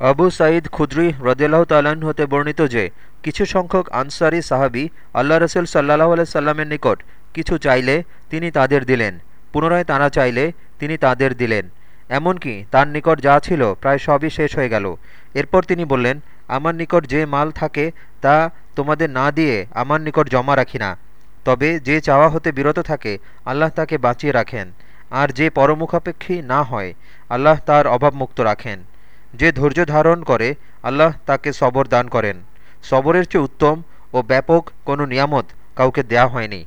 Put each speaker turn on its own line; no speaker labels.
আবু সাঈদ খুদ্রি রদিয়াল্লাহ তাল্লাহ্ন হতে বর্ণিত যে, কিছু সংখ্যক আনসারি সাহাবি আল্লাহ রসুল সাল্লাহ সাল্লামের নিকট কিছু চাইলে তিনি তাদের দিলেন, পুনরায় তাঁরা চাইলে তিনি তাদের দিলেন। এমনকি তার নিকট যা ছিল প্রায় সবই শেষ হয়ে গেল। এরপর তিনি বললেন, আমার নিকট যে মাল থাকে তা তোমাদের না দিয়ে আমার নিকট জমা রাখি না। তবে যে চাওয়া হতে বিরত থাকে, আল্লাহ তাকে বাঁচিয়ে রাখেন। আর যে পরমুখাপেক্ষী না হয়, আল্লাহ তার অভাবমুক্ত রাখেন। যে ধৈর্য ধারণ করে, আল্লাহ তাকে সবর দান করেন। সবরের চেয়ে উত্তম ও ব্যাপক কোনো নিয়ামত কাউকে দেয়া হয়নি।